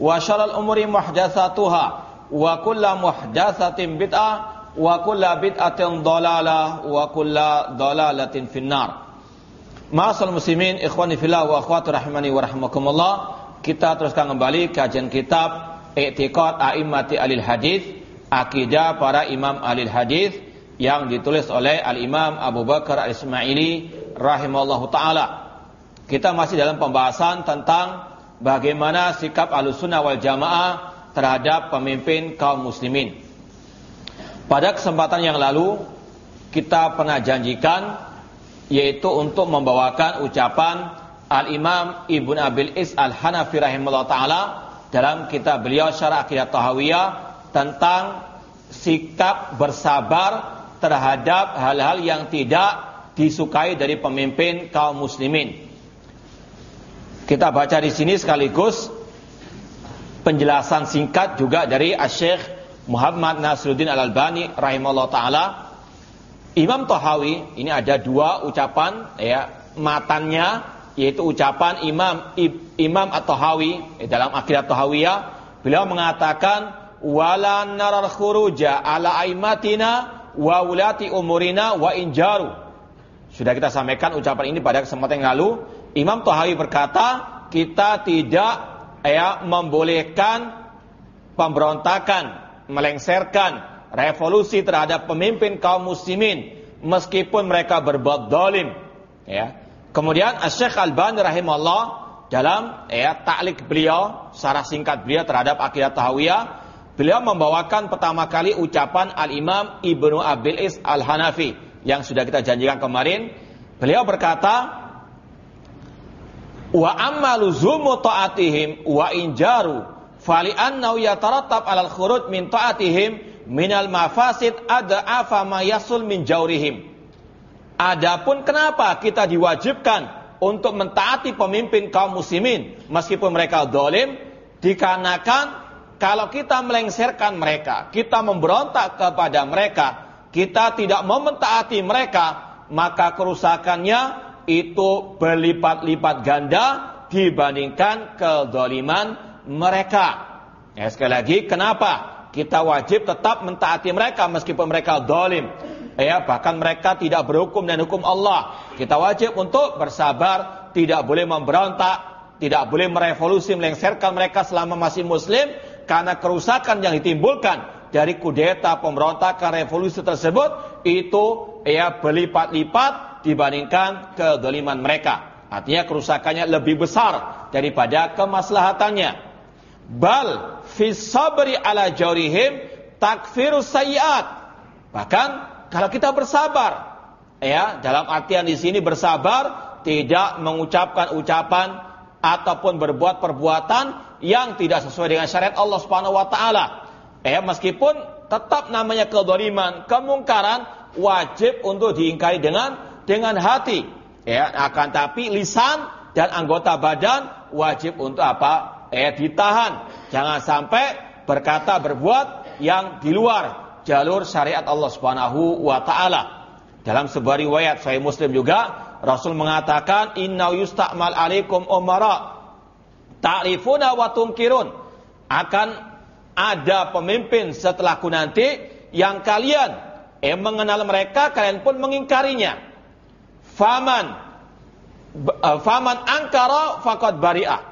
Wa syaral umuri muhdatsatuha wa kullu muhdatsatin bid'ah wa kullu bid'atin dhalalah wa kullu dhalalatin finnar. Ma'asal muslimin ikhwani fillah wa akhwati rahimani wa rahimakumullah. Kita teruskan kembali kajian kitab I'tiqad A'immati Alil Hadis, akidah para imam Alil Hadis yang ditulis oleh Al-Imam Abu Bakar Al-Ismaili rahimallahu taala. Kita masih dalam pembahasan tentang bagaimana sikap alusunnah wal jamaah terhadap pemimpin kaum muslimin. Pada kesempatan yang lalu kita pernah janjikan yaitu untuk membawakan ucapan Al-Imam Ibn Abil Is Al-Hanafi rahimahullah ta'ala dalam kitab beliau Syarah Aqidah Tahawiyah tentang sikap bersabar terhadap hal-hal yang tidak disukai dari pemimpin kaum muslimin. Kita baca di sini sekaligus penjelasan singkat juga dari Syekh Muhammad Nasruddin Al-Albani rahimahullah taala. Imam Tahawi ini ada dua ucapan ya matannya yaitu ucapan Imam Imam At-Tahawi dalam Aqidah Tahawiyah beliau mengatakan wala narar khuruja ala aimatina wa ulati umurina wa injaru. Sudah kita sampaikan ucapan ini pada kesempatan yang lalu Imam Tahawi berkata, kita tidak ya membolehkan pemberontakan, melengsarkan revolusi terhadap pemimpin kaum muslimin meskipun mereka berbuat dolim. Ya. Kemudian Syekh Al-Bani rahimahullah dalam ya taklik beliau, secara singkat beliau terhadap akidah Tahawiyah, beliau membawakan pertama kali ucapan Al-Imam Ibnu Abil Is Al-Hanafi yang sudah kita janjikan kemarin. Beliau berkata, Wa amma luzumu ta'atihim wa injaru fali annau yatarattab alal khuruj min ta'atihim minal mafasid ada afa ma yasul min jaurihim. Adapun kenapa kita diwajibkan untuk mentaati pemimpin kaum muslimin meskipun mereka dolim dikarenakan kalau kita melengsarkan mereka, kita memberontak kepada mereka, kita tidak mau mentaati mereka, maka kerusakannya itu berlipat-lipat ganda dibandingkan kedoliman mereka. Ya, sekali lagi, kenapa? Kita wajib tetap mentaati mereka meskipun mereka dolim. Ya, bahkan mereka tidak berhukum dan hukum Allah. Kita wajib untuk bersabar, tidak boleh memberontak, tidak boleh merevolusi, melengsarkan mereka selama masih muslim, karena kerusakan yang ditimbulkan dari kudeta, pemberontakan, revolusi tersebut, itu ya berlipat-lipat dibandingkan kedoliman mereka. Artinya kerusakannya lebih besar daripada kemaslahatannya. Bal fisabri ala jaurihim takfirus sayiat. Bahkan kalau kita bersabar, ya dalam artian di sini bersabar tidak mengucapkan ucapan ataupun berbuat perbuatan yang tidak sesuai dengan syariat Allah Subhanahu wa taala. Ya, meskipun tetap namanya kedoliman, kemungkaran wajib untuk diingkari dengan dengan hati ya akan tapi lisan dan anggota badan wajib untuk apa eh ditahan jangan sampai berkata berbuat yang di luar jalur syariat Allah Subhanahu wa taala. Dalam sebuah riwayat Sahih Muslim juga Rasul mengatakan inna yusta'mal alaikum umara ta'rifuna wa tunkirun akan ada pemimpin setelahku nanti yang kalian eh mengenal mereka kalian pun mengingkarinya. Faman eh, faman angkara faqad bari'ah.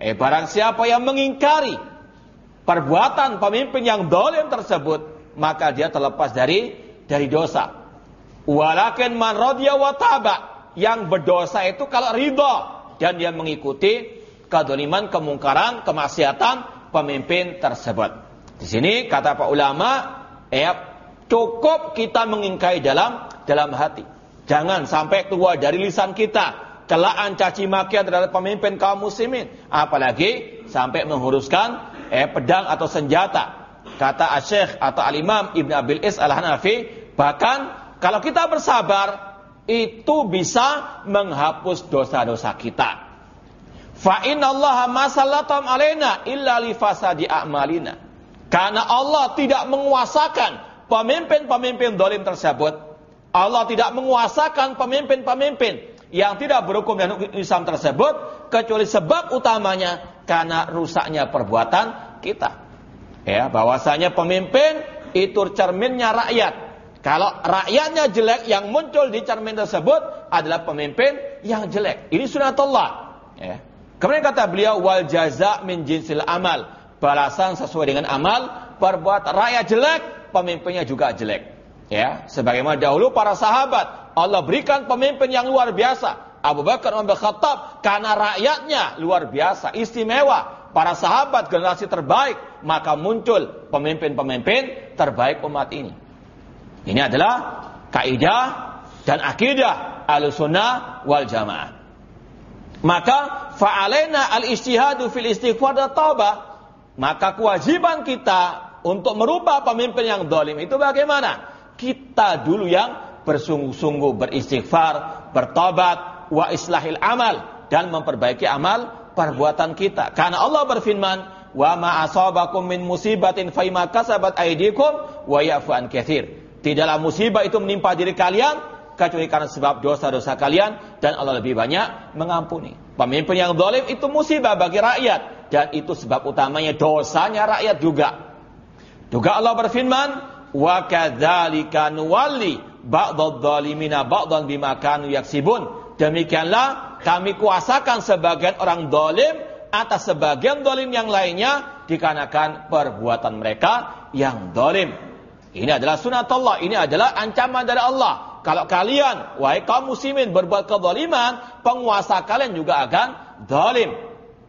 Eh barang siapa yang mengingkari perbuatan pemimpin yang dolim tersebut, maka dia terlepas dari dari dosa. Walakin man radhiya wa taba. Yang berdosa itu kalau ridho dan dia mengikuti kedoliman, kemungkaran, kemaksiatan pemimpin tersebut. Di sini kata pak ulama, ya cukup kita mengingkai dalam dalam hati. Jangan sampai keluar dari lisan kita celaan caci maki terhadap pemimpin kaum muslimin, apalagi sampai menghuruskan eh, pedang atau senjata. Kata Syekh atau Al-Imam Ibn Abil Is Al-Hanafi, bahkan kalau kita bersabar, itu bisa menghapus dosa-dosa kita. Fa inna Allah masallatam alaina illa li fasadi a'malina. Karena Allah tidak menguasakan pemimpin-pemimpin dolim tersebut. Allah tidak menguasakan pemimpin-pemimpin yang tidak berhukum dan Islam tersebut kecuali sebab utamanya karena rusaknya perbuatan kita. Ya, bahwasanya pemimpin itu cerminnya rakyat. Kalau rakyatnya jelek, yang muncul di cermin tersebut adalah pemimpin yang jelek. Ini sunatullah. Ya. Kemudian kata beliau, wal jaza min jinsil amal. Balasan sesuai dengan amal, perbuat rakyat jelek, pemimpinnya juga jelek. Ya, sebagaimana dahulu para sahabat, Allah berikan pemimpin yang luar biasa. Abu Bakar Umar Khattab karena rakyatnya luar biasa, istimewa. Para sahabat generasi terbaik, maka muncul pemimpin-pemimpin terbaik umat ini. Ini adalah kaidah dan akidah al-sunnah wal jamaah. Maka fa'alaina al-istihadu fil istighfar dan taubah. Maka kewajiban kita untuk merubah pemimpin yang dolim itu bagaimana? Kita dulu yang bersungguh-sungguh beristighfar, bertobat, wa islahil amal dan memperbaiki amal perbuatan kita. Karena Allah berfirman, wa ma asabakum min musibatin faima kasabat aydikum wa ya'fu an katsir. Tidaklah musibah itu menimpa diri kalian kecuali karena sebab dosa-dosa kalian dan Allah lebih banyak mengampuni. Pemimpin yang dolim itu musibah bagi rakyat dan itu sebab utamanya dosanya rakyat juga. Juga Allah berfirman, wa kadzalika nuwalli ba'dadh-dhalimina ba'dhan bima kanu yaksibun. Demikianlah kami kuasakan sebagian orang dolim atas sebagian dolim yang lainnya dikarenakan perbuatan mereka yang dolim. Ini adalah sunat Allah, ini adalah ancaman dari Allah. Kalau kalian, wahai kaum muslimin berbuat kezaliman, penguasa kalian juga akan zalim.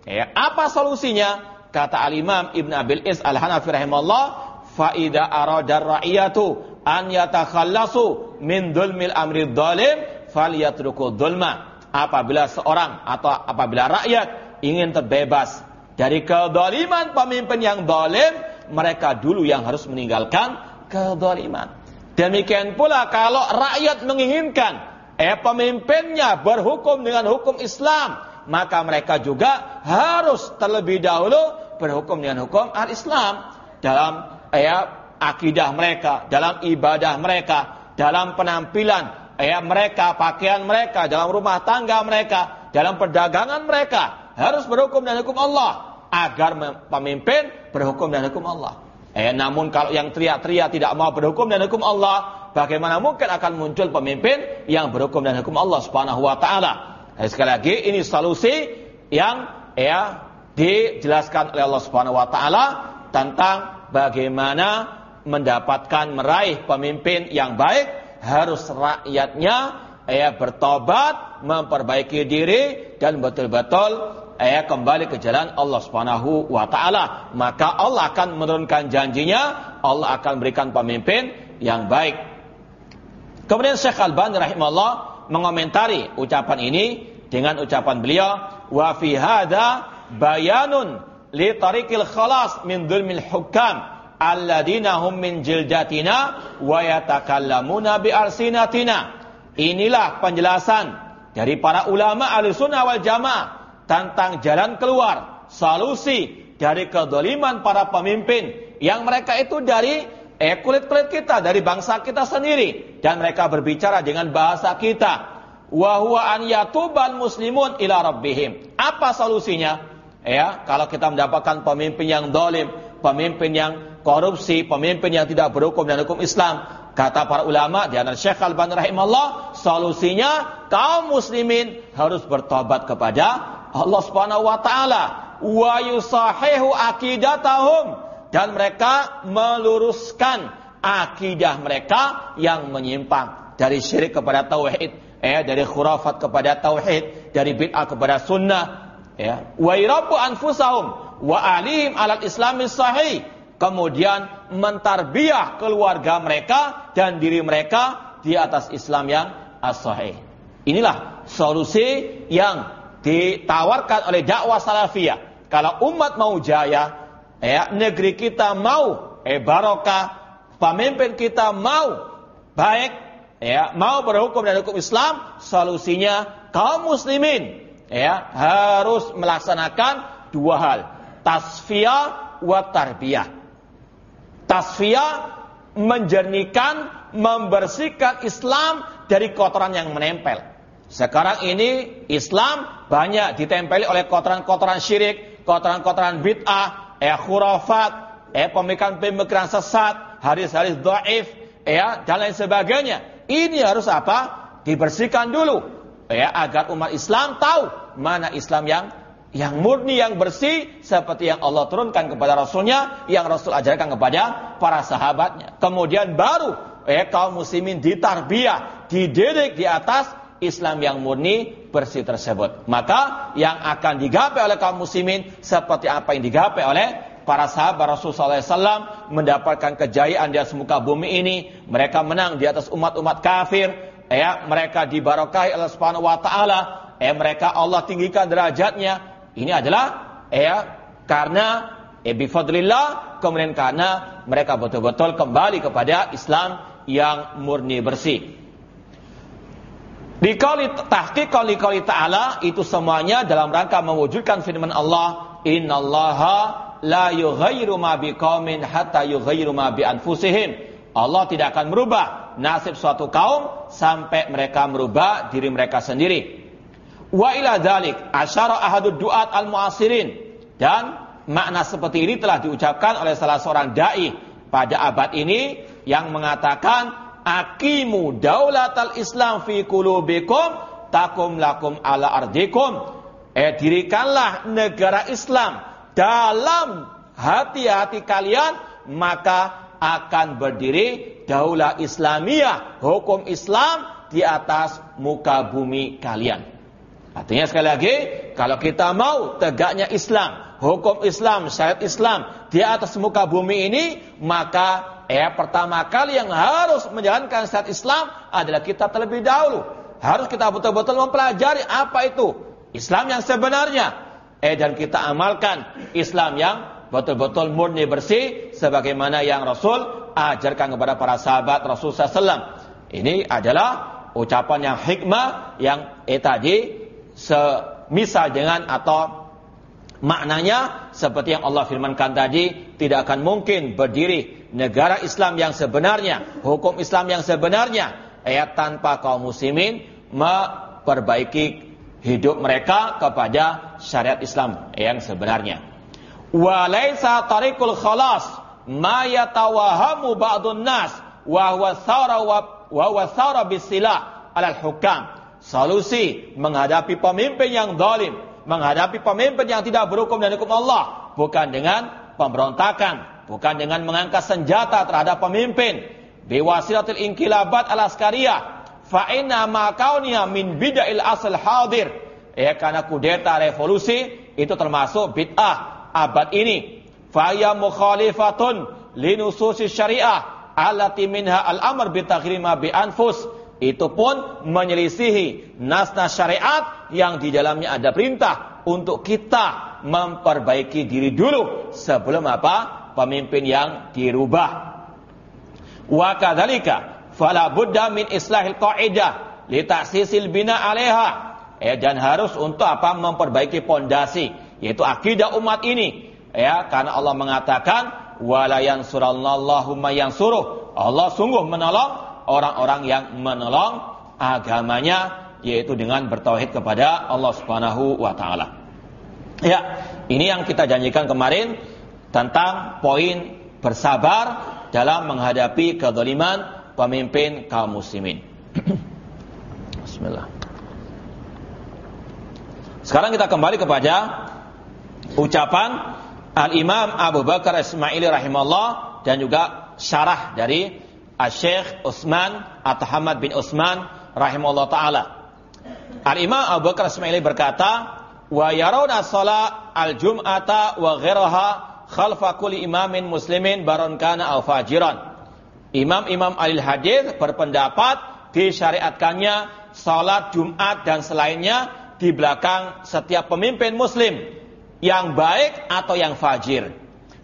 Ya, apa solusinya? Kata Al-Imam Ibn Abil Is Al-Hanafi rahimahullah, faida aradar ra'iyatu an yatakhallasu min dulmil amri dhalim falyatruku dhulma. Apabila seorang atau apabila rakyat ingin terbebas dari kedoliman pemimpin yang dolim, mereka dulu yang harus meninggalkan kedoliman. Demikian pula kalau rakyat menginginkan eh pemimpinnya berhukum dengan hukum Islam, maka mereka juga harus terlebih dahulu berhukum dengan hukum al-Islam dalam eh, akidah mereka, dalam ibadah mereka, dalam penampilan eh, mereka, pakaian mereka, dalam rumah tangga mereka, dalam perdagangan mereka harus berhukum dengan hukum Allah agar pemimpin berhukum dengan hukum Allah. Eh, namun kalau yang teriak-teriak tidak mau berhukum dan hukum Allah, bagaimana mungkin akan muncul pemimpin yang berhukum dan hukum Allah Subhanahu wa taala? Eh, sekali lagi ini solusi yang ya dijelaskan oleh Allah Subhanahu wa taala tentang bagaimana mendapatkan meraih pemimpin yang baik harus rakyatnya ya bertobat, memperbaiki diri dan betul-betul eh kembali ke jalan Allah Subhanahu wa taala, maka Allah akan menurunkan janjinya, Allah akan berikan pemimpin yang baik. Kemudian Syekh Al-Bani rahimahullah mengomentari ucapan ini dengan ucapan beliau, wa fi hadza bayanun li tariqil khalas min dzulmil hukam alladziina hum min jildatina wa yatakallamuna bi alsinatina. Inilah penjelasan dari para ulama ahli sunnah wal jamaah tentang jalan keluar, solusi dari kedoliman para pemimpin yang mereka itu dari eh kulit-kulit kita, dari bangsa kita sendiri dan mereka berbicara dengan bahasa kita. Wa huwa an yatubal muslimun ila rabbihim. Apa solusinya? Ya, kalau kita mendapatkan pemimpin yang dolim, pemimpin yang korupsi, pemimpin yang tidak berhukum dan hukum Islam, kata para ulama di antara Syekh Al-Bani rahimahullah, solusinya kaum muslimin harus bertobat kepada Allah Subhanahu wa taala. Wa yusahihu akidatahum dan mereka meluruskan akidah mereka yang menyimpang. Dari syirik kepada tauhid eh dari khurafat kepada tauhid dari bid'ah kepada sunnah ya. Wa irabu anfusahum wa alihim alal islamis sahih. Kemudian mentarbiah keluarga mereka dan diri mereka di atas Islam yang as-sahih. Inilah solusi yang ditawarkan oleh dakwah salafiyah. Kalau umat mau jaya, ya, negeri kita mau eh barokah, pemimpin kita mau baik, ya, mau berhukum dan hukum Islam, solusinya kaum muslimin ya harus melaksanakan dua hal, tasfiyah wa tarbiyah. Tasfiyah menjernihkan, membersihkan Islam dari kotoran yang menempel. Sekarang ini Islam banyak ditempeli oleh kotoran-kotoran syirik, kotoran-kotoran bid'ah, eh khurafat, eh pemikiran-pemikiran sesat, hadis-hadis dhaif, ya dan lain sebagainya. Ini harus apa? Dibersihkan dulu, ya agar umat Islam tahu mana Islam yang yang murni, yang bersih, seperti yang Allah turunkan kepada Rasulnya, yang Rasul ajarkan kepada para sahabatnya. Kemudian baru eh, kaum muslimin ditarbiyah, dididik di atas Islam yang murni bersih tersebut. Maka yang akan digapai oleh kaum muslimin seperti apa yang digapai oleh para sahabat Rasulullah SAW mendapatkan kejayaan di atas muka bumi ini. Mereka menang di atas umat-umat kafir. Ya, mereka dibarokahi Allah Subhanahu Wa Taala. Ya, mereka Allah tinggikan derajatnya. Ini adalah ya karena ya bifadlillah kemudian karena mereka betul-betul kembali kepada Islam yang murni bersih. Di kali tahqiq kali kali ta'ala itu semuanya dalam rangka mewujudkan firman Allah, "Innallaha la yughayyiru ma biqaumin hatta yughayyiru ma bi anfusihim." Allah tidak akan merubah nasib suatu kaum sampai mereka merubah diri mereka sendiri. Wa ila dzalik asyara ahadud duat al-mu'asirin dan makna seperti ini telah diucapkan oleh salah seorang dai pada abad ini yang mengatakan Akimu daulatal Islam fi kulubikum takum lakum ala ardikum. Eh dirikanlah negara Islam dalam hati-hati kalian maka akan berdiri daulah Islamiyah, hukum Islam di atas muka bumi kalian. Artinya sekali lagi, kalau kita mau tegaknya Islam, hukum Islam, syariat Islam di atas muka bumi ini, maka ya pertama kali yang harus menjalankan syariat Islam adalah kita terlebih dahulu. Harus kita betul-betul mempelajari apa itu Islam yang sebenarnya. Eh dan kita amalkan Islam yang betul-betul murni bersih sebagaimana yang Rasul ajarkan kepada para sahabat Rasul SAW. Ini adalah ucapan yang hikmah yang eh tadi semisal dengan atau maknanya seperti yang Allah firmankan tadi tidak akan mungkin berdiri negara Islam yang sebenarnya, hukum Islam yang sebenarnya, ya tanpa kaum muslimin memperbaiki hidup mereka kepada syariat Islam yang sebenarnya. Wa laisa tariqul khalas ma yatawahamu ba'dun nas. Wa huwa thara wa huwa thara bisilah alal hukam. Solusi menghadapi pemimpin yang zalim, menghadapi pemimpin yang tidak berhukum dan hukum Allah bukan dengan pemberontakan, bukan dengan mengangkat senjata terhadap pemimpin. Biwasilatil inkilabat al askariyah fa inna ma kauniya min bid'il asal hadir. Ya karena kudeta revolusi itu termasuk bid'ah abad ini. Fa ya mukhalifatun linususi syariah allati minha al-amr bi bi anfus. Itu pun menyelisihi nas-nas syariat yang di dalamnya ada perintah untuk kita memperbaiki diri dulu sebelum apa? Pemimpin yang dirubah. Wa kadzalika fala budda min islahil qaidah li ta'sisil bina 'alaiha. Eh, dan harus untuk apa? Memperbaiki pondasi yaitu akidah umat ini Ya, karena Allah mengatakan wala yansurallahu yang suruh. Allah sungguh menolong orang-orang yang menolong agamanya yaitu dengan bertauhid kepada Allah Subhanahu wa taala. Ya, ini yang kita janjikan kemarin tentang poin bersabar dalam menghadapi kezaliman pemimpin kaum muslimin. Bismillah. Sekarang kita kembali kepada ucapan Al-Imam Abu Bakar Ismaili rahimahullah dan juga syarah dari Al-Syekh Utsman atau Hamad bin Utsman rahimahullah taala. Al-Imam Abu Bakar Ismaili berkata, "Wa yarawna shalah al-jum'ata wa ghairaha khalfa kulli imamin muslimin baron kana aw fajiran." Imam-imam alil hadis berpendapat disyariatkannya salat Jumat dan selainnya di belakang setiap pemimpin muslim yang baik atau yang fajir.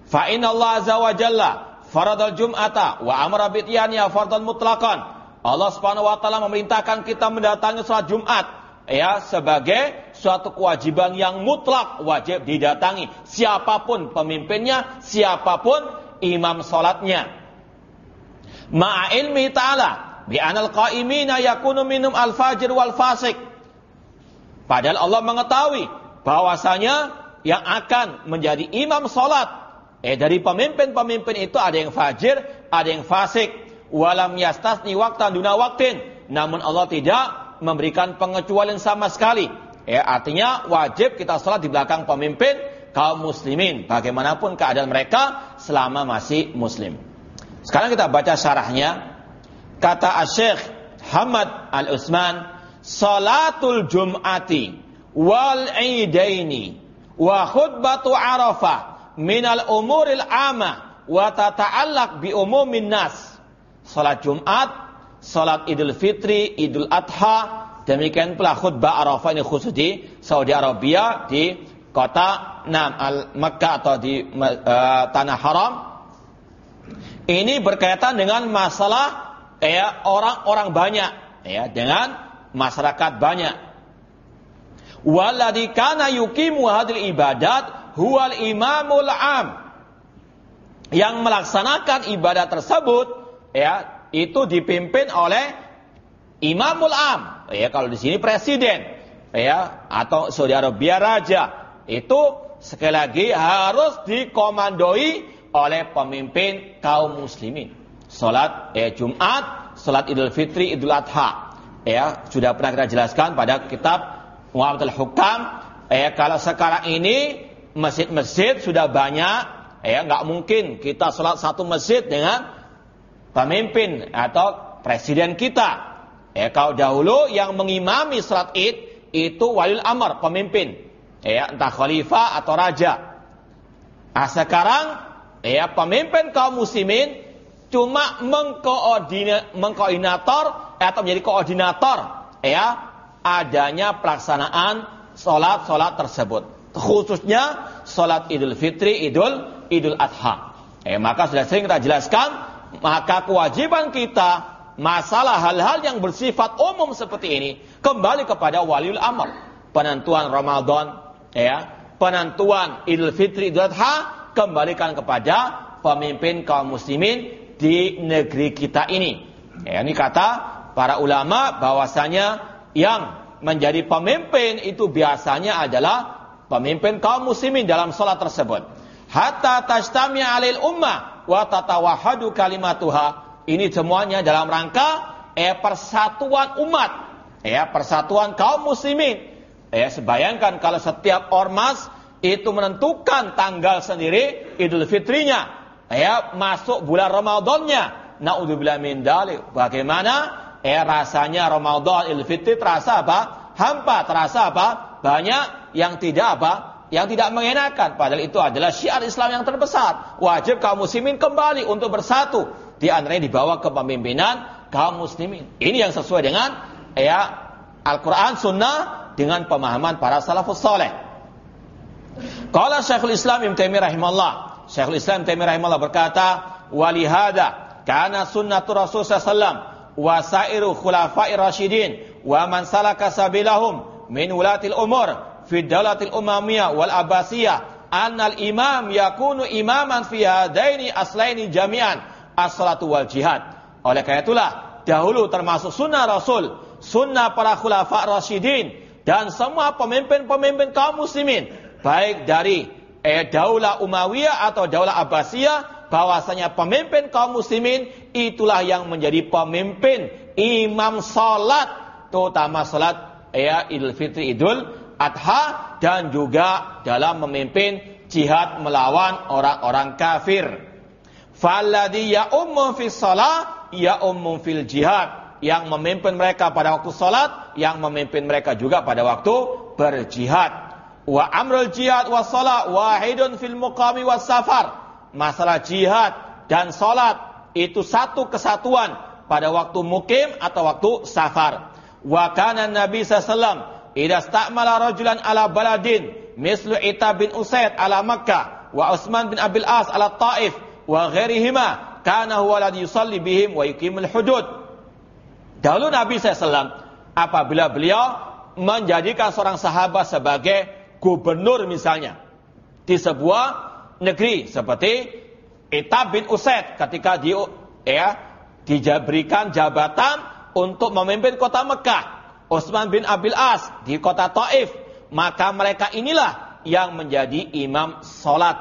Fa inna Allah azza wa jalla faradal jum'ata wa amara ya fardal mutlaqan. Allah Subhanahu wa taala memerintahkan kita mendatangi salat Jumat ya sebagai suatu kewajiban yang mutlak wajib didatangi siapa pun pemimpinnya, siapa pun imam salatnya. Ma'a ilmi ta'ala bi anal qa'imina yakunu minum al-fajir wal fasik. Padahal Allah mengetahui bahwasanya yang akan menjadi imam solat. Eh dari pemimpin-pemimpin itu ada yang fajir, ada yang fasik. Walam yastasni waktan duna waktin. Namun Allah tidak memberikan pengecualian sama sekali. Eh artinya wajib kita sholat di belakang pemimpin kaum muslimin. Bagaimanapun keadaan mereka selama masih muslim. Sekarang kita baca syarahnya. Kata Asyik Hamad Al-Usman. Salatul Jum'ati wal Idaini wa khutbatu arafah minal umuril ama wa tata'allaq bi umumin nas. Salat Jumat, salat Idul Fitri, Idul Adha, demikian pula khutbah Arafah ini khusus di Saudi Arabia di kota Nam al Makkah atau di uh, tanah haram. Ini berkaitan dengan masalah ya orang-orang banyak ya dengan masyarakat banyak Walladhi kana yukimu hadil ibadat huwal imamul am. Yang melaksanakan ibadat tersebut ya itu dipimpin oleh imamul am. Ya kalau di sini presiden ya atau Saudi Arabia raja itu sekali lagi harus dikomandoi oleh pemimpin kaum muslimin. Salat ya Jumat, salat Idul Fitri, Idul Adha. Ya, sudah pernah kita jelaskan pada kitab Muhammadul Hukam, eh kalau sekarang ini masjid-masjid sudah banyak, eh nggak mungkin kita sholat satu masjid dengan pemimpin atau presiden kita. Eh kalau dahulu yang mengimami sholat id itu walil amr, pemimpin. Eh entah khalifah atau raja. Nah sekarang eh pemimpin kaum muslimin cuma mengkoordinator atau menjadi koordinator ya adanya pelaksanaan solat-solat tersebut. Khususnya solat idul fitri, idul idul adha. Eh, maka sudah sering kita jelaskan, maka kewajiban kita masalah hal-hal yang bersifat umum seperti ini kembali kepada waliul amr. Penentuan Ramadan, ya, penentuan Idul Fitri, Idul Adha kembalikan kepada pemimpin kaum muslimin di negeri kita ini. Ya, ini kata para ulama bahwasanya yang menjadi pemimpin itu biasanya adalah pemimpin kaum muslimin dalam sholat tersebut. Hatta tashtami alil ummah wa tatawahadu kalimatuha. Ini semuanya dalam rangka eh, persatuan umat. Ya, persatuan kaum muslimin. Ya, sebayangkan kalau setiap ormas itu menentukan tanggal sendiri Idul Fitrinya. Ya, masuk bulan Ramadannya. Naudzubillah min dalik. Bagaimana eh rasanya Ramadan Idul Fitri terasa apa? Hampa, terasa apa? Banyak yang tidak apa? Yang tidak mengenakan. Padahal itu adalah syiar Islam yang terbesar. Wajib kaum muslimin kembali untuk bersatu. Di antaranya dibawa kepemimpinan kaum muslimin. Ini yang sesuai dengan ya Al-Quran, Sunnah dengan pemahaman para salafus soleh. Kalau Syekhul Islam Ibn Taimiyah rahimahullah. Syekhul Islam Ibn Taimiyah rahimahullah berkata, walihada karena sunnatul Rasul sallallahu wasairu khulafa'ir rasyidin wa man salaka sabilahum min ulatil umur fi dalatil umamiyah wal abbasiyah annal imam yakunu imaman fi hadaini aslaini jami'an as-salatu wal jihad. Oleh karena itulah dahulu termasuk sunnah Rasul, sunnah para khulafa rasyidin dan semua pemimpin-pemimpin kaum muslimin baik dari eh, daulah Umayyah atau daulah Abbasiyah bahwasanya pemimpin kaum muslimin itulah yang menjadi pemimpin imam salat terutama salat ya Idul Fitri Idul Adha dan juga dalam memimpin jihad melawan orang-orang kafir. Falladhi ya ummu fi salat ya ummu fil jihad yang memimpin mereka pada waktu salat, yang memimpin mereka juga pada waktu berjihad. Wa amrul jihad wa salat wahidun fil muqami was safar masalah jihad dan salat itu satu kesatuan pada waktu mukim atau waktu safar. Wa kana Nabi sallallahu idza sta'mala rajulan ala baladin mislu Ita bin Usaid ala Makkah wa Utsman bin Abil As ala Taif wa ghairihima kana huwa alladhi yusalli bihim wa yuqimul hudud. Dahulu Nabi SAW apabila beliau menjadikan seorang sahabat sebagai gubernur misalnya di sebuah negeri seperti Itab bin Usaid ketika dia ya diberikan jabatan untuk memimpin kota Mekah. Utsman bin Abil As di kota Taif, maka mereka inilah yang menjadi imam salat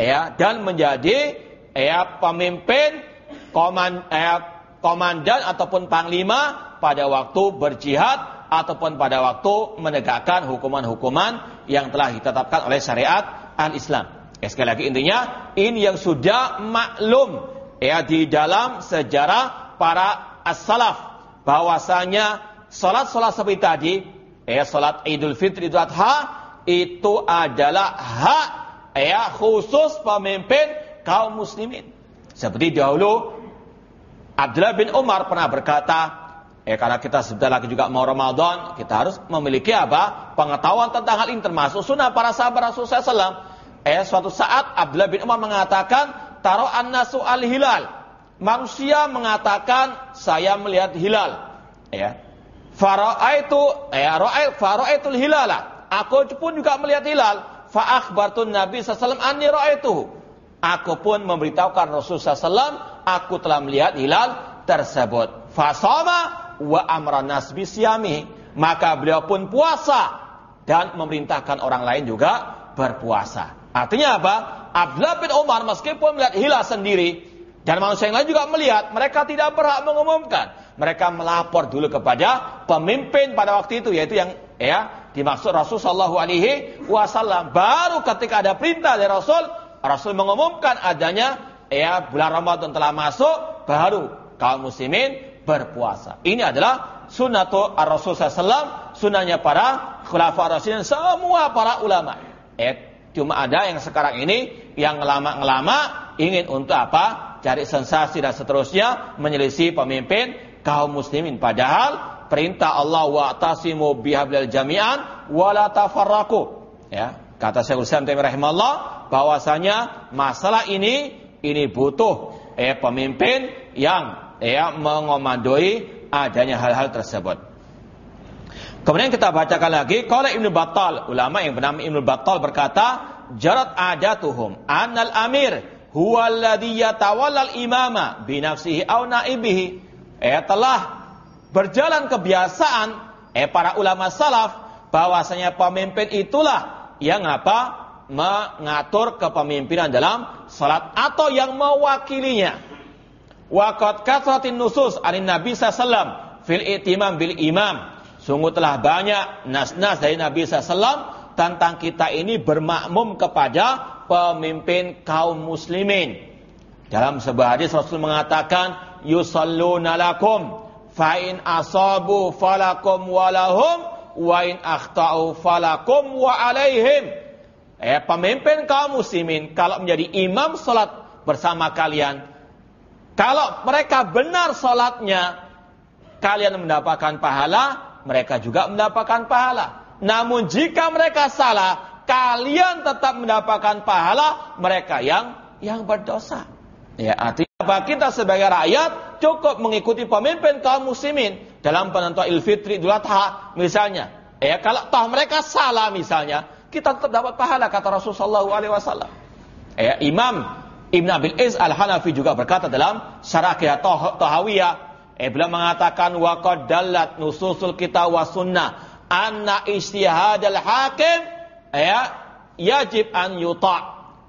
ya dan menjadi ya pemimpin koman, ya, komandan ataupun panglima pada waktu berjihad ataupun pada waktu menegakkan hukuman-hukuman yang telah ditetapkan oleh syariat al-Islam. Ya, sekali lagi intinya ini yang sudah maklum ya di dalam sejarah para as-salaf bahwasanya salat-salat seperti tadi ya salat Idul Fitri Idul Adha itu adalah hak ya khusus pemimpin kaum muslimin. Seperti dahulu Abdullah bin Umar pernah berkata, eh karena kita sebentar lagi juga mau Ramadan, kita harus memiliki apa? Pengetahuan tentang hal ini termasuk sunnah para sahabat Rasulullah SAW. Eh, suatu saat Abdullah bin Umar mengatakan, Taro an-nasu al-hilal. Manusia mengatakan, saya melihat hilal. Ya. Fara'aitu, ya, ra'ai, fara'aitul hilala. Aku pun juga melihat hilal. Fa'akhbartun Nabi SAW anni ra'aitu. Aku pun memberitahukan Rasulullah SAW, aku telah melihat hilal tersebut. Fasama wa amran nasbi siyami. Maka beliau pun puasa dan memerintahkan orang lain juga berpuasa. Artinya apa? Abdullah bin Umar meskipun melihat hilal sendiri dan manusia yang lain juga melihat, mereka tidak berhak mengumumkan. Mereka melapor dulu kepada pemimpin pada waktu itu yaitu yang ya dimaksud Rasul Shallallahu Alaihi Wasallam. Baru ketika ada perintah dari Rasul, Rasul mengumumkan adanya ya bulan Ramadan telah masuk, baru kaum muslimin berpuasa. Ini adalah sunnatul Rasul SAW, sunnahnya para khulafa Rasulin, semua para ulama. Eh, Cuma ada yang sekarang ini yang ngelama-ngelama ingin untuk apa? Cari sensasi dan seterusnya menyelisih pemimpin kaum muslimin. Padahal perintah Allah wa tasimu bihablil jami'an wa la tafarraqu. Ya, kata Syekhul Islam rahimahullah bahwasanya masalah ini ini butuh eh pemimpin yang ya mengomandoi adanya hal-hal tersebut. Kemudian kita bacakan lagi, kalau Ibnu Battal, ulama yang bernama Ibnu Battal berkata, jarat adatuhum anal amir huwa alladhi yatawallal imama binafsihi au naibihi. Eh telah berjalan kebiasaan eh para ulama salaf bahwasanya pemimpin itulah yang apa? mengatur kepemimpinan dalam salat atau yang mewakilinya. Waqat kathratin nusus anin Nabi sallallahu fil itimam bil imam Sungguh telah banyak nas-nas dari Nabi SAW tentang kita ini bermakmum kepada pemimpin kaum muslimin. Dalam sebuah hadis Rasul mengatakan, Yusalluna lakum, fa'in asabu falakum walahum, wa in akhtau falakum wa alaihim. Eh, pemimpin kaum muslimin, kalau menjadi imam salat bersama kalian, kalau mereka benar salatnya, kalian mendapatkan pahala, mereka juga mendapatkan pahala. Namun jika mereka salah, kalian tetap mendapatkan pahala mereka yang yang berdosa. Ya, artinya apa? Kita sebagai rakyat cukup mengikuti pemimpin kaum muslimin dalam penentuan Idul Fitri Idul Adha misalnya. Ya, kalau toh mereka salah misalnya, kita tetap dapat pahala kata Rasulullah SAW. Ya, Imam Ibn Abil Is Al-Hanafi juga berkata dalam Syarah Tahawiyah, beliau mengatakan waqad dallat nususul kita wa sunnah anna al hakim. Ya yajib an yuta.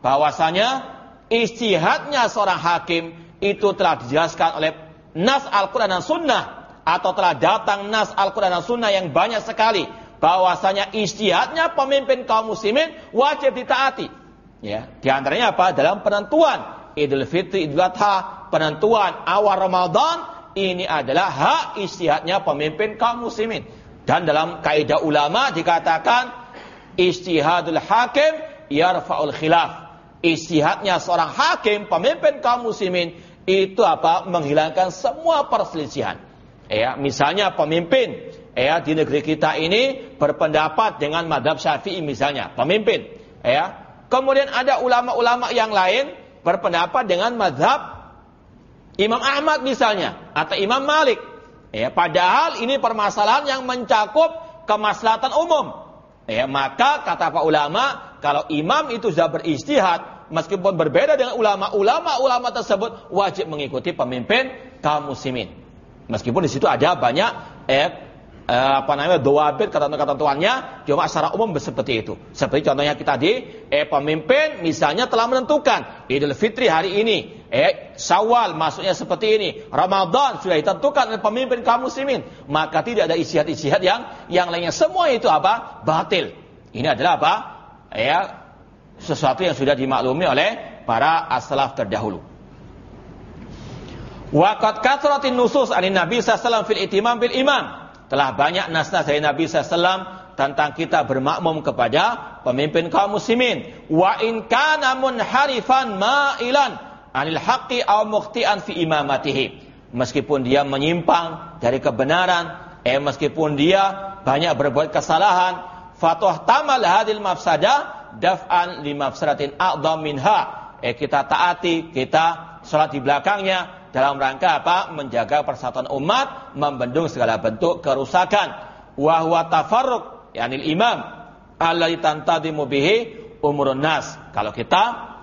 Bahwasanya istihadnya seorang hakim itu telah dijelaskan oleh nas Al-Quran dan Sunnah atau telah datang nas Al-Quran dan Sunnah yang banyak sekali. Bahwasanya istihadnya pemimpin kaum muslimin wajib ditaati. Ya, di antaranya apa? Dalam penentuan Idul Fitri, Idul Adha, penentuan awal Ramadan, ini adalah hak istihadnya pemimpin kaum muslimin. Dan dalam kaidah ulama dikatakan istihadul hakim yarfa'ul khilaf. Istihadnya seorang hakim, pemimpin kaum muslimin itu apa? Menghilangkan semua perselisihan. Ya, misalnya pemimpin ya di negeri kita ini berpendapat dengan madhab syafi'i misalnya, pemimpin ya Kemudian ada ulama-ulama yang lain berpendapat dengan madhab Imam Ahmad misalnya atau Imam Malik. Ya, padahal ini permasalahan yang mencakup kemaslahatan umum. Ya, maka kata pak ulama, kalau imam itu sudah beristihad, meskipun berbeda dengan ulama-ulama, ulama tersebut wajib mengikuti pemimpin kaum muslimin. Meskipun di situ ada banyak eh, apa namanya dawabit ketentuan-ketentuannya cuma secara umum seperti itu. Seperti contohnya kita di eh, pemimpin misalnya telah menentukan Idul Fitri hari ini, eh Syawal masuknya seperti ini, Ramadan sudah ditentukan oleh pemimpin kaum muslimin, maka tidak ada isiat-isiat yang yang lainnya semua itu apa? batil. Ini adalah apa? Ya sesuatu yang sudah dimaklumi oleh para aslaf terdahulu. Waqat kathratin nusus anin Nabi sallallahu fil itimam bil imam. Telah banyak nas-nas dari Nabi SAW tentang kita bermakmum kepada pemimpin kaum muslimin. Wa in kana munharifan ma'ilan anil haqqi aw mukhti'an fi imamatihi. Meskipun dia menyimpang dari kebenaran, eh meskipun dia banyak berbuat kesalahan, fatuh tamal hadil mafsada daf'an li mafsadatin a'dham minha. Eh kita taati, kita sholat di belakangnya, dalam rangka apa? Menjaga persatuan umat, membendung segala bentuk kerusakan. Wa huwa tafarruq yanil imam alladzi tantadimu bihi umurun nas. Kalau kita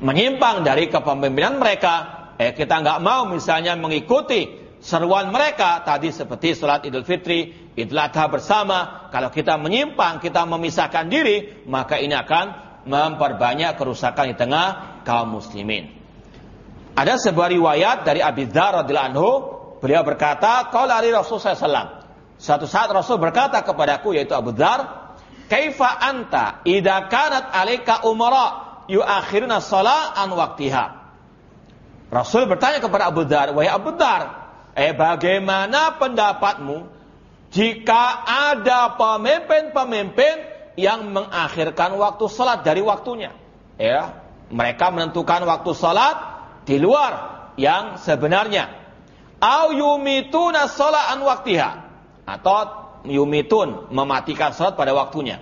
menyimpang dari kepemimpinan mereka, eh kita nggak mau misalnya mengikuti seruan mereka tadi seperti sholat Idul Fitri, Idul Adha bersama. Kalau kita menyimpang, kita memisahkan diri, maka ini akan memperbanyak kerusakan di tengah kaum muslimin. Ada sebuah riwayat dari Abi Dzar radhiyallahu anhu, beliau berkata, "Qala ali Rasul sallallahu Suatu saat Rasul berkata kepadaku yaitu Abu Dzar, "Kaifa anta idza kanat 'alaika umara yuakhiruna shalah an waqtiha?" Rasul bertanya kepada Abu Dzar, "Wahai Abu Dzar, eh bagaimana pendapatmu jika ada pemimpin-pemimpin yang mengakhirkan waktu salat dari waktunya?" Ya, mereka menentukan waktu salat di luar yang sebenarnya. Au yumituna an waktiha atau yumitun mematikan salat pada waktunya.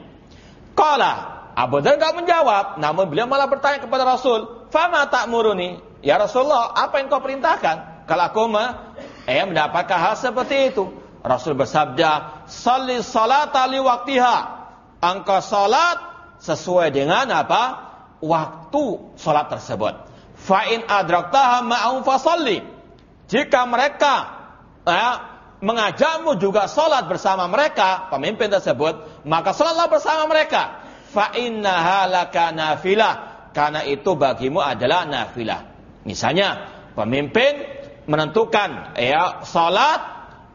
Qala Abu Dhar enggak menjawab, namun beliau malah bertanya kepada Rasul, "Fama ta'muruni?" Ya Rasulullah, apa yang kau perintahkan? Kalau aku me, eh, mendapatkan hal seperti itu. Rasul bersabda, "Shalli salata li waktiha." Engkau salat sesuai dengan apa? Waktu salat tersebut. Fa'in adraktaha ma'um fasalli. Jika mereka ya, mengajakmu juga sholat bersama mereka, pemimpin tersebut, maka sholatlah bersama mereka. Fa'innaha laka nafilah. Karena itu bagimu adalah nafilah. Misalnya, pemimpin menentukan ya sholat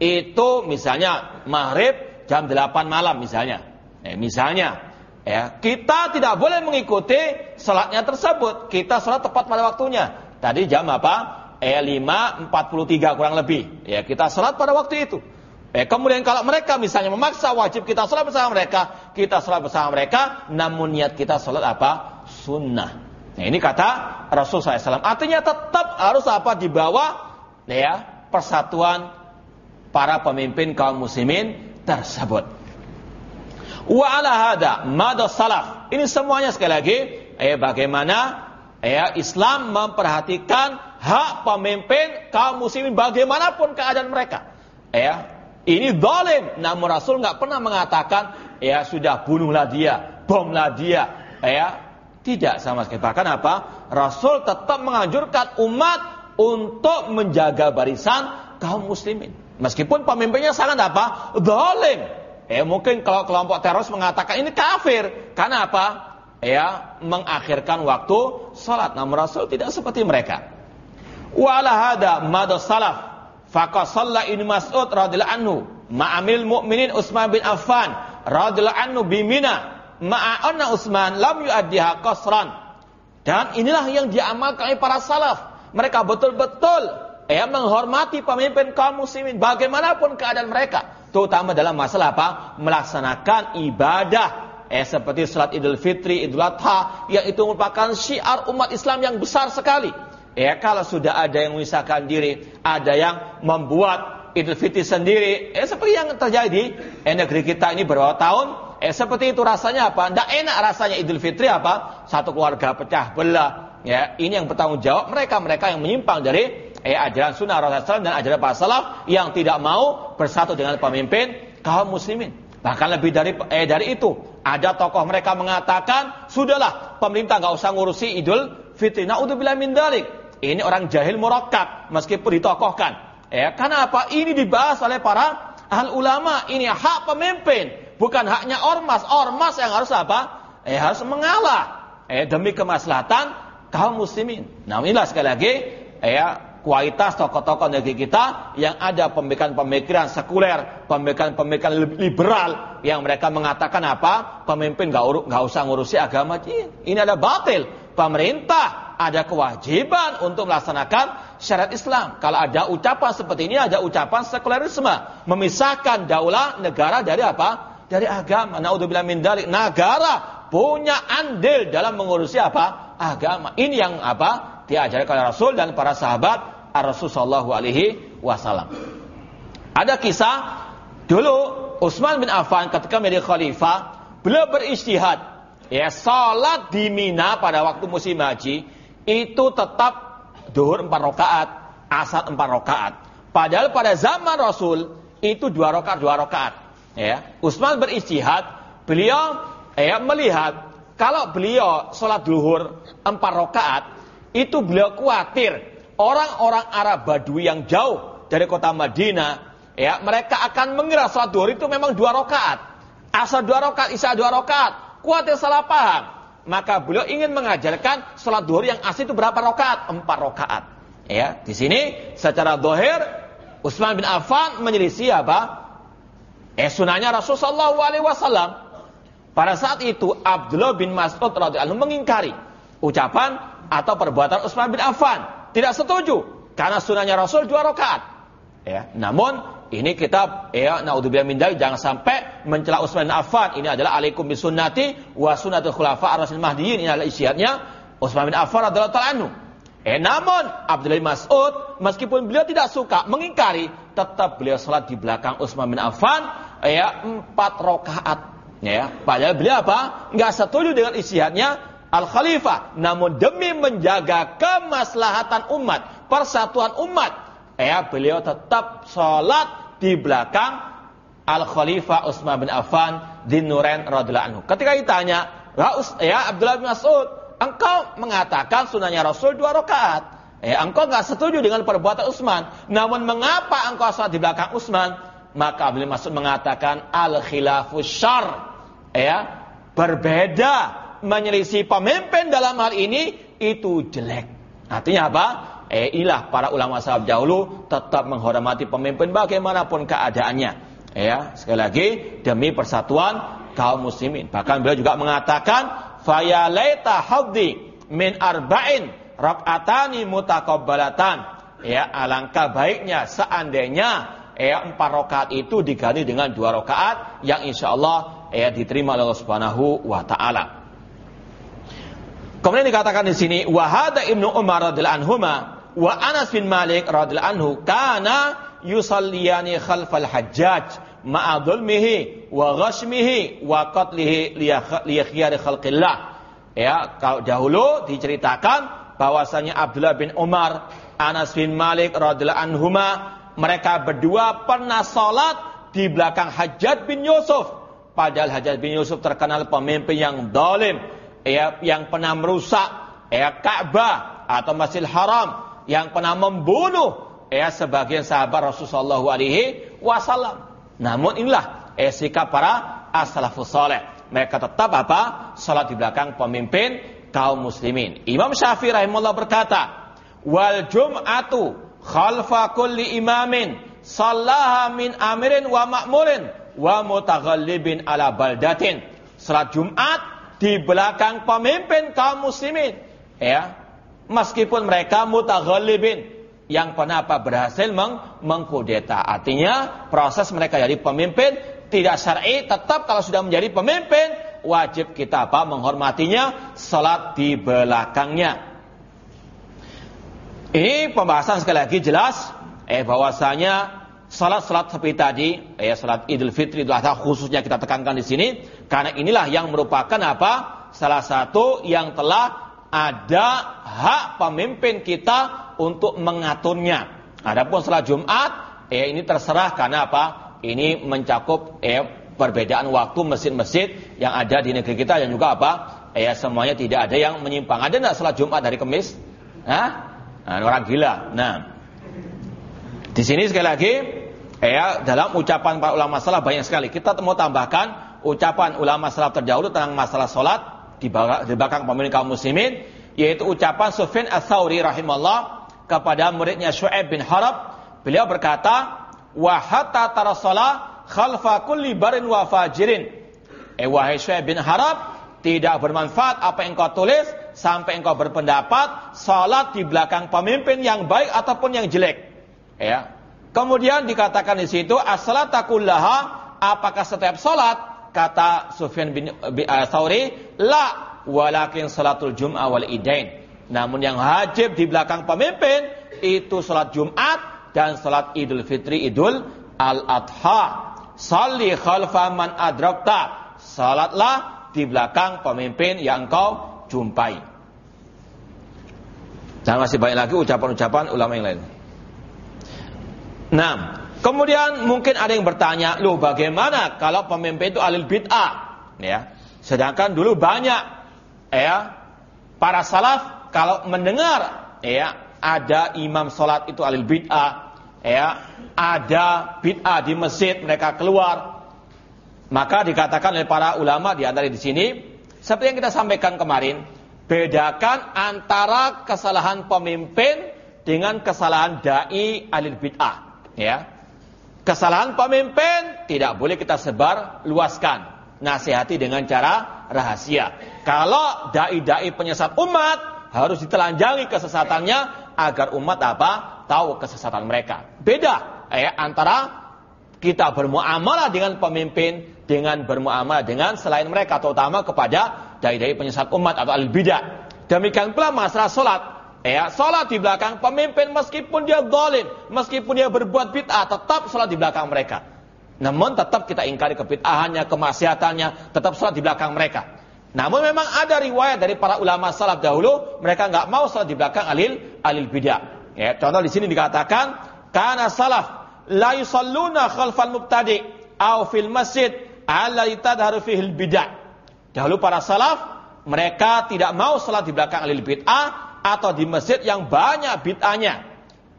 itu misalnya maghrib jam 8 malam misalnya. Eh, misalnya Ya, kita tidak boleh mengikuti salatnya tersebut. Kita salat tepat pada waktunya. Tadi jam apa? Eh 5.43 kurang lebih. Ya, kita salat pada waktu itu. Eh, kemudian kalau mereka misalnya memaksa wajib kita salat bersama mereka, kita salat bersama mereka, namun niat kita salat apa? Sunnah. Nah, ini kata Rasul SAW. Artinya tetap harus apa di bawah ya persatuan para pemimpin kaum muslimin tersebut. Wa ala hada mada salaf. Ini semuanya sekali lagi eh bagaimana ya Islam memperhatikan hak pemimpin kaum muslimin bagaimanapun keadaan mereka. Ya, ini zalim. Namun Rasul nggak pernah mengatakan ya sudah bunuhlah dia, bomlah dia, ya tidak sama sekali. Bahkan apa? Rasul tetap menganjurkan umat untuk menjaga barisan kaum muslimin. Meskipun pemimpinnya sangat apa? Zalim. Ya mungkin kalau kelompok teroris mengatakan ini kafir. Karena apa? Ya mengakhirkan waktu salat. Namun Rasul tidak seperti mereka. Wala hada madu salaf. Faqa salla ini Mas'ud radhiyallahu anhu ma'amil mu'minin Utsman bin Affan radhiyallahu anhu bimina ma'anna Utsman lam yu'addiha qasran. Dan inilah yang diamalkan oleh para salaf. Mereka betul-betul ya menghormati pemimpin kaum muslimin bagaimanapun keadaan mereka, terutama dalam masalah apa? melaksanakan ibadah eh seperti salat Idul Fitri, Idul Adha yang itu merupakan syiar umat Islam yang besar sekali. Ya kalau sudah ada yang memisahkan diri, ada yang membuat Idul Fitri sendiri, eh seperti yang terjadi eh negeri kita ini beberapa tahun, eh seperti itu rasanya apa? Tidak enak rasanya Idul Fitri apa? Satu keluarga pecah belah. Ya, ini yang bertanggung jawab mereka-mereka yang menyimpang dari eh ajaran sunnah Rasulullah dan ajaran para salaf yang tidak mau bersatu dengan pemimpin kaum muslimin. Bahkan lebih dari eh dari itu, ada tokoh mereka mengatakan, sudahlah pemerintah nggak usah ngurusi Idul Fitri. Naudzubillah min dalik. Ini orang jahil murakkab meskipun ditokohkan. Ya, karena apa? Ini dibahas oleh para ahli ulama. Ini hak pemimpin, bukan haknya ormas. Ormas yang harus apa? Eh harus mengalah eh demi kemaslahatan kaum muslimin. Nah, inilah sekali lagi ya kualitas tokoh-tokoh negeri kita yang ada pemikiran-pemikiran sekuler, pemikiran-pemikiran liberal yang mereka mengatakan apa? Pemimpin nggak nggak usah ngurusi agama. Ini ada batil. Pemerintah ada kewajiban untuk melaksanakan syariat Islam. Kalau ada ucapan seperti ini, ada ucapan sekulerisme. Memisahkan daulah negara dari apa? Dari agama. Naudzubillah min dalik. Negara punya andil dalam mengurusi apa? Agama. Ini yang apa? Diajarkan oleh Rasul dan para sahabat Rasul Shallallahu Alaihi Wasallam. Ada kisah dulu Utsman bin Affan ketika menjadi khalifah, beliau beristihad. Ya, salat di Mina pada waktu musim haji itu tetap duhur empat rakaat, asar empat rakaat. Padahal pada zaman Rasul itu dua rakaat dua rakaat. Ya, Utsman beristihad, beliau ya melihat kalau beliau sholat duhur empat rakaat itu beliau khawatir orang-orang Arab Badui yang jauh dari kota Madinah ya mereka akan mengira sholat duhur itu memang dua rakaat, asar dua rakaat, isya dua rakaat, khawatir salah paham maka beliau ingin mengajarkan sholat duhur yang asli itu berapa rakaat? Empat rakaat. Ya, di sini secara dohir Utsman bin Affan menyelisih apa? Eh sunahnya Rasulullah SAW. Pada saat itu Abdullah bin Mas'ud radhiyallahu mengingkari ucapan atau perbuatan Utsman bin Affan. Tidak setuju karena sunahnya Rasul dua rakaat. Ya, namun ini kitab ya naudzubillah min jangan sampai mencela Utsman bin Affan. Ini adalah alaikum bisunnati wa sunnatul khulafa ar-rasyidin mahdiyyin. Ini adalah isiatnya Utsman bin Affan radhiyallahu taala anhu. Eh namun Abdullah bin Mas'ud meskipun beliau tidak suka mengingkari tetap beliau salat di belakang Utsman bin Affan ya empat rakaat ya padahal beliau apa nggak setuju dengan isiatnya al khalifah namun demi menjaga kemaslahatan umat persatuan umat ya beliau tetap salat di belakang Al Khalifah Utsman bin Affan di Nuren radhiyallahu anhu. Ketika ditanya, ya Abdullah bin Mas'ud, engkau mengatakan sunahnya Rasul dua rakaat. Ya, engkau nggak setuju dengan perbuatan Utsman. Namun mengapa engkau salat di belakang Utsman? Maka bin Mas'ud mengatakan al khilafus syar. Ya, berbeda menyelisih pemimpin dalam hal ini itu jelek. Artinya apa? Eh ilah para ulama sahabat dahulu tetap menghormati pemimpin bagaimanapun keadaannya. Ya, sekali lagi demi persatuan kaum muslimin. Bahkan beliau juga mengatakan fayalaita haddi min arba'in rak'atani mutakabbalatan. Ya, alangkah baiknya seandainya ya empat rakaat itu diganti dengan dua rakaat yang insya Allah ya diterima oleh Allah Subhanahu wa taala. Kemudian dikatakan di sini wahada ibnu Umar radhiyallahu anhuma wa Anas bin Malik radhiyallahu anhu kana yusalliyani khalfal hajjaj ma'a dhulmihi wa ghashmihi wa qatlihi li khiyari khalqillah. Ya, kalau dahulu diceritakan bahwasanya Abdullah bin Umar, Anas bin Malik radhiyallahu anhuma mereka berdua pernah salat di belakang Hajjat bin Yusuf Padahal Hajjaj bin Yusuf terkenal pemimpin yang dolim. Ya, yang pernah merusak ya, Ka'bah atau Masjidil Haram. Yang pernah membunuh ya, sebagian sahabat Rasulullah alaihi wasallam. Namun inilah ya, sikap para as-salafus saleh. Mereka tetap apa? Salat di belakang pemimpin kaum muslimin. Imam Syafi'i rahimahullah berkata, "Wal jum'atu khalfa kulli imamin sallaha min amirin wa ma'murin wa mutaghallibin ala baldatin." Salat Jumat di belakang pemimpin kaum muslimin. Ya. Meskipun mereka mutaghallibin, yang pernah apa berhasil meng mengkudeta. Artinya proses mereka jadi pemimpin tidak syar'i tetap kalau sudah menjadi pemimpin wajib kita apa menghormatinya salat di belakangnya. Ini pembahasan sekali lagi jelas eh bahwasanya salat-salat seperti tadi eh salat Idul Fitri Idul Adha khususnya kita tekankan di sini karena inilah yang merupakan apa salah satu yang telah ada hak pemimpin kita untuk mengaturnya. Adapun salat Jumat eh ini terserah karena apa? Ini mencakup eh perbedaan waktu masjid-masjid yang ada di negeri kita dan juga apa? Eh semuanya tidak ada yang menyimpang. Ada enggak salat Jumat dari Kamis? Hah? Nah, orang gila. Nah. Di sini sekali lagi ya dalam ucapan para ulama salah banyak sekali. Kita mau tambahkan ucapan ulama salaf terdahulu tentang masalah salat di belakang pemimpin kaum muslimin yaitu ucapan Sufyan Ats-Tsauri rahimahullah kepada muridnya Syu'aib bin Harab. Beliau berkata wa hatta tarasala khalfa kulli barin wa fajirin. Eh wahai Syu'aib bin Harab tidak bermanfaat apa yang kau tulis sampai engkau berpendapat salat di belakang pemimpin yang baik ataupun yang jelek. Ya kemudian dikatakan di situ as-salatakullaha apakah setiap salat kata Sufyan bin uh, Thawri la walakin salatul jum'ah wal idain namun yang wajib di belakang pemimpin itu salat Jumat dan salat Idul Fitri Idul Al-Adha salli khalfa man adrakta salatlah di belakang pemimpin yang kau jumpai. Dan masih banyak lagi ucapan-ucapan ulama yang lain. Nah, kemudian mungkin ada yang bertanya, loh bagaimana kalau pemimpin itu alil bid'ah? Ya, sedangkan dulu banyak ya. Para salaf kalau mendengar ya ada imam sholat itu alil bid'ah, ya. Ada bid'ah di masjid mereka keluar. Maka dikatakan oleh para ulama di antara di sini, seperti yang kita sampaikan kemarin, bedakan antara kesalahan pemimpin dengan kesalahan dai alil bid'ah. Ya, kesalahan pemimpin tidak boleh kita sebar luaskan, nasihati dengan cara rahasia. Kalau dai-dai penyesat umat harus ditelanjangi kesesatannya agar umat apa tahu kesesatan mereka. Beda ya antara kita bermuamalah dengan pemimpin dengan bermuamalah dengan selain mereka terutama kepada dai-dai penyesat umat atau al bidah. Demikian pula masalah salat. Ya, salat di belakang pemimpin meskipun dia zalim, meskipun dia berbuat bid'ah, tetap salat di belakang mereka. Namun tetap kita ingkari kebid'ahannya, kemaksiatannya, tetap salat di belakang mereka. Namun memang ada riwayat dari para ulama salaf dahulu, mereka nggak mau salat di belakang alil alil bidah. Ya, contoh di sini dikatakan, karena salaf la yusalluna khalfal mubtadi' au fil masjid ala itadharu fihil bid'ah. Dahulu para salaf mereka tidak mau salat di belakang ahli bid'ah atau di masjid yang banyak bid'ahnya.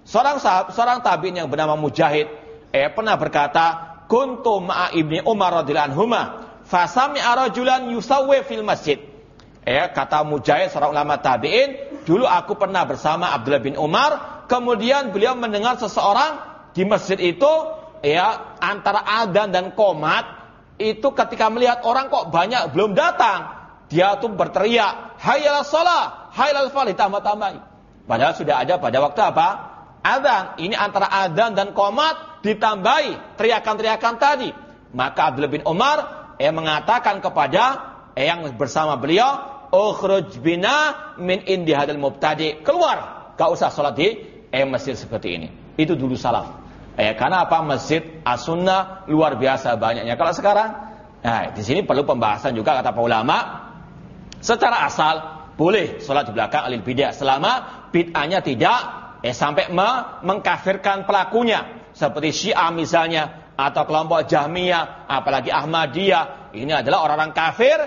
Seorang sahab, seorang tabi'in yang bernama Mujahid eh pernah berkata, "Kuntu ma'a Ibni Umar radhiyallahu anhuma, fasami arajulan yusawwi fil masjid." Eh kata Mujahid seorang ulama tabi'in, dulu aku pernah bersama Abdullah bin Umar, kemudian beliau mendengar seseorang di masjid itu ya antara adan dan komat itu ketika melihat orang kok banyak belum datang, dia tuh berteriak, "Hayyal shalah, hayyal falah," ditambah-tambahi. Padahal sudah ada pada waktu apa? Adzan. Ini antara adzan dan komat ditambahi teriakan-teriakan tadi. Maka Abdullah bin Umar yang mengatakan kepada yang bersama beliau, "Ukhruj bina min indi hadal mubtadi." Keluar, gak usah sholat di eh, masjid seperti ini. Itu dulu salaf. Eh, karena apa masjid as-sunnah luar biasa banyaknya. Kalau sekarang, nah di sini perlu pembahasan juga kata para ulama. Secara asal boleh sholat di belakang alil bidah selama bid'ahnya tidak eh sampai me mengkafirkan pelakunya seperti Syiah misalnya atau kelompok Jahmiyah apalagi Ahmadiyah Ini adalah orang-orang kafir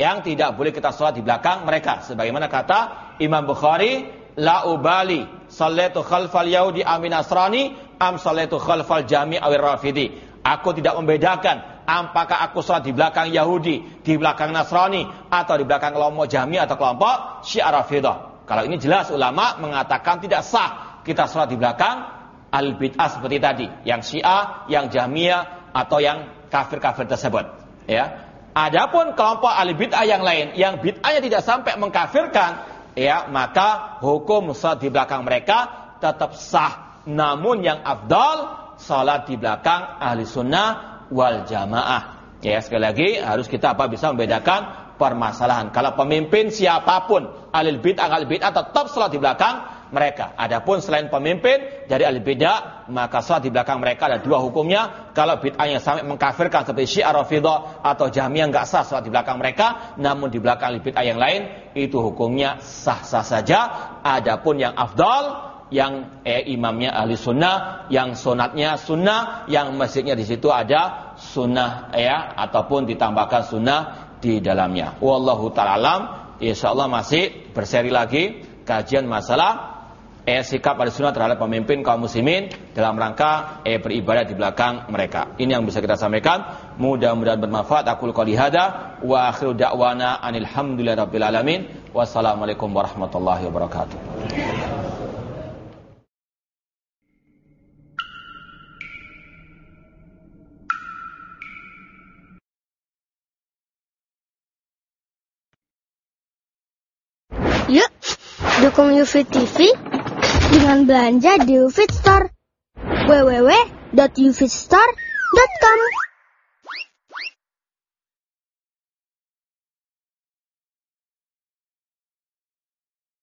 yang tidak boleh kita sholat di belakang mereka. Sebagaimana kata Imam Bukhari, la ubali sallatu khalfal yahudi amin asrani am sallatu khalfal jami awir rafidi. Aku tidak membedakan apakah aku sholat di belakang Yahudi, di belakang Nasrani, atau di belakang kelompok Jami atau kelompok Syiah Rafidah. Kalau ini jelas ulama mengatakan tidak sah kita sholat di belakang al-bid'ah seperti tadi, yang Syiah, yang Jamiah atau yang kafir-kafir tersebut. Ya. Adapun kelompok ahli bid'ah yang lain yang bid'ahnya tidak sampai mengkafirkan, ya, maka hukum salat di belakang mereka tetap sah. Namun yang afdal salat di belakang ahli sunnah wal jamaah. Ya, sekali lagi harus kita apa bisa membedakan permasalahan. Kalau pemimpin siapa pun ahli bid'ah ahli bid'ah tetap salat di belakang mereka. Adapun selain pemimpin dari ahli bid'ah, maka salat di belakang mereka ada dua hukumnya. Kalau bid'ahnya sampai mengkafirkan seperti Syiah Rafidhah atau Jahmiyah enggak sah salat di belakang mereka, namun di belakang ahli bid'ah yang lain itu hukumnya sah-sah saja. Adapun yang afdal yang eh, imamnya ahli sunnah, yang sunatnya sunnah, yang masjidnya di situ ada sunnah ya ataupun ditambahkan sunnah di dalamnya. Wallahu taala alam. Insyaallah masih berseri lagi kajian masalah eh, sikap pada sunnah terhadap pemimpin kaum muslimin dalam rangka eh, beribadah di belakang mereka. Ini yang bisa kita sampaikan. Mudah-mudahan bermanfaat. Aku qouli hada wa akhiru da'wana anil alamin. Wassalamualaikum warahmatullahi wabarakatuh. Dukung UFIT TV dengan belanja di UFIT Store. www.ufitstore.com